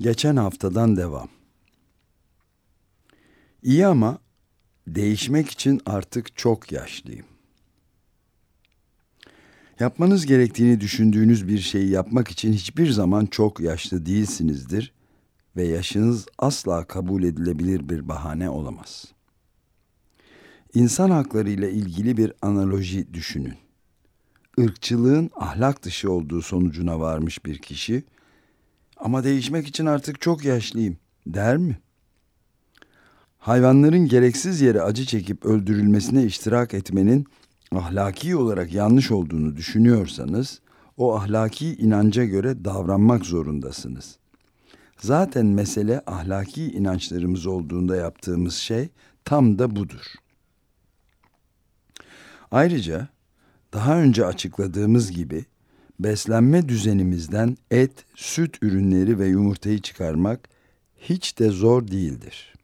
Geçen haftadan devam. İyi ama değişmek için artık çok yaşlıyım. Yapmanız gerektiğini düşündüğünüz bir şeyi yapmak için hiçbir zaman çok yaşlı değilsinizdir ve yaşınız asla kabul edilebilir bir bahane olamaz. İnsan hakları ile ilgili bir analoji düşünün. Irkçılığın ahlak dışı olduğu sonucuna varmış bir kişi ama değişmek için artık çok yaşlıyım der mi? Hayvanların gereksiz yere acı çekip öldürülmesine iştirak etmenin ahlaki olarak yanlış olduğunu düşünüyorsanız o ahlaki inanca göre davranmak zorundasınız. Zaten mesele ahlaki inançlarımız olduğunda yaptığımız şey tam da budur. Ayrıca daha önce açıkladığımız gibi beslenme düzenimizden et, süt ürünleri ve yumurtayı çıkarmak hiç de zor değildir.